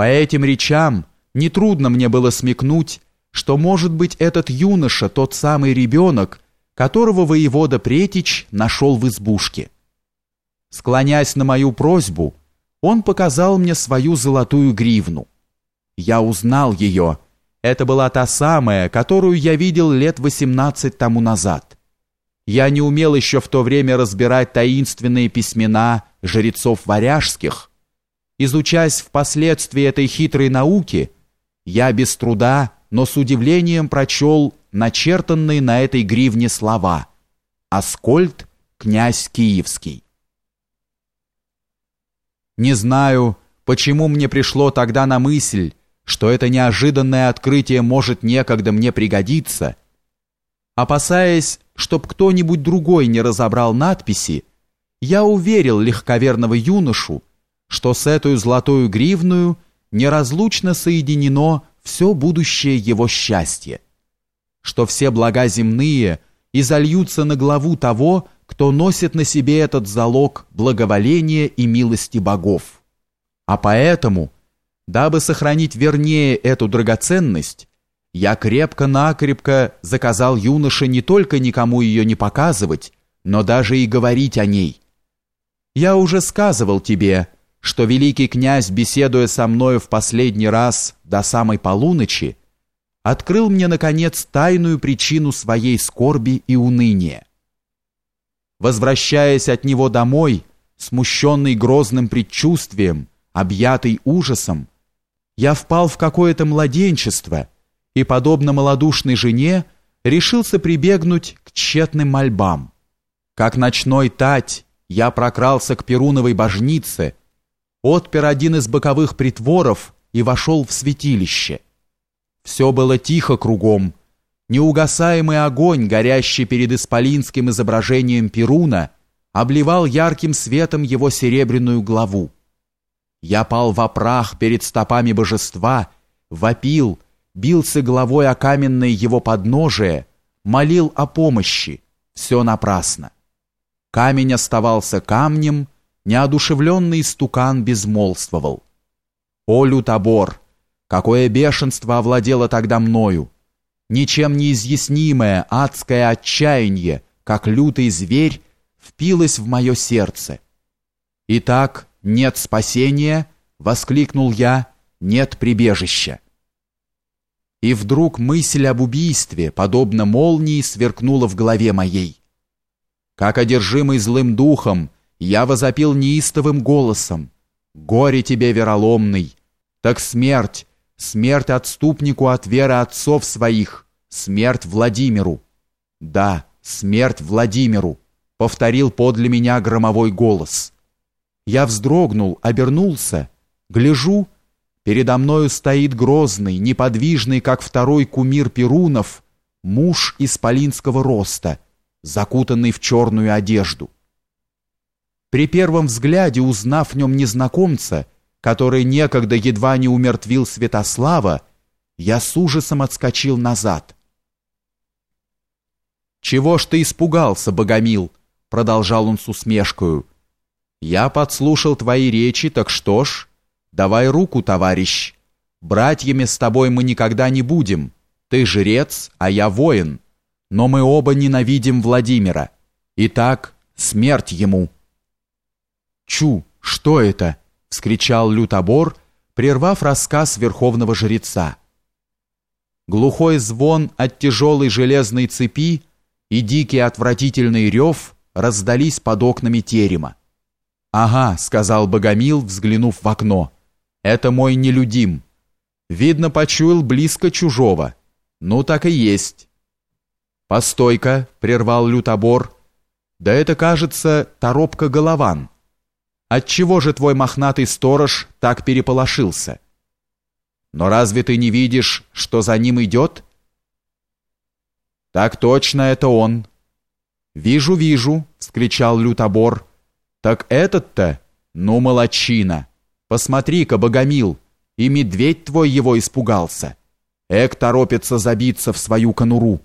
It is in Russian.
По этим речам нетрудно мне было смекнуть, что, может быть, этот юноша тот самый ребенок, которого воевода Претич нашел в избушке. Склонясь на мою просьбу, он показал мне свою золотую гривну. Я узнал ее. Это была та самая, которую я видел лет восемнадцать тому назад. Я не умел еще в то время разбирать таинственные письмена жрецов варяжских. Изучаясь впоследствии этой хитрой науки, я без труда, но с удивлением прочел начертанные на этой гривне слова «Аскольд, князь Киевский». Не знаю, почему мне пришло тогда на мысль, что это неожиданное открытие может некогда мне пригодиться. Опасаясь, чтоб кто-нибудь другой не разобрал надписи, я уверил легковерного юношу, что с этой золотую гривную неразлучно соединено все будущее его счастье, что все блага земные изольются на главу того, кто носит на себе этот залог благоволения и милости богов. А поэтому, дабы сохранить вернее эту драгоценность, я крепко-накрепко заказал юноше не только никому ее не показывать, но даже и говорить о ней. Я уже сказывал тебе, что великий князь, беседуя со мною в последний раз до самой полуночи, открыл мне, наконец, тайную причину своей скорби и уныния. Возвращаясь от него домой, смущенный грозным предчувствием, объятый ужасом, я впал в какое-то младенчество и, подобно малодушной жене, решился прибегнуть к тщетным мольбам. Как ночной тать, я прокрался к Перуновой божнице, отпер один из боковых притворов и вошел в святилище. Все было тихо кругом. Неугасаемый огонь, горящий перед исполинским изображением Перуна, обливал ярким светом его серебряную главу. Я пал во прах перед стопами божества, вопил, бился головой о каменное его подножие, молил о помощи. Все напрасно. Камень оставался камнем, неодушевленный стукан безмолвствовал. О, лютобор! Какое бешенство овладело тогда мною! Ничем не изъяснимое адское отчаяние, как лютый зверь, впилось в мое сердце. Итак, нет спасения, воскликнул я, нет прибежища. И вдруг мысль об убийстве, подобно молнии, сверкнула в голове моей. Как одержимый злым духом, я возопил неистовым голосом. «Горе тебе, вероломный! Так смерть, смерть отступнику от веры отцов своих, смерть Владимиру!» «Да, смерть Владимиру!» — повторил подле меня громовой голос. Я вздрогнул, обернулся, гляжу, передо мною стоит грозный, неподвижный, как второй кумир Перунов, муж исполинского роста, закутанный в черную одежду. При первом взгляде, узнав в нем незнакомца, который некогда едва не умертвил Святослава, я с ужасом отскочил назад. «Чего ж ты испугался, Богомил?» — продолжал он с усмешкою. «Я подслушал твои речи, так что ж? Давай руку, товарищ. Братьями с тобой мы никогда не будем. Ты жрец, а я воин. Но мы оба ненавидим Владимира. Итак, смерть ему». «Чу, что это?» — вскричал лютобор, прервав рассказ верховного жреца. Глухой звон от тяжелой железной цепи и дикий отвратительный рев раздались под окнами терема. «Ага», — сказал Богомил, взглянув в окно, — «это мой нелюдим. Видно, почуял близко чужого. Ну, так и есть». «Постой-ка», — прервал лютобор, — «да это, кажется, торопка Голован». Отчего же твой мохнатый сторож так переполошился? Но разве ты не видишь, что за ним идет? Так точно это он. Вижу, вижу, вскричал лютобор. Так этот-то, ну молочина. Посмотри-ка, богомил, и медведь твой его испугался. Эк торопится забиться в свою конуру.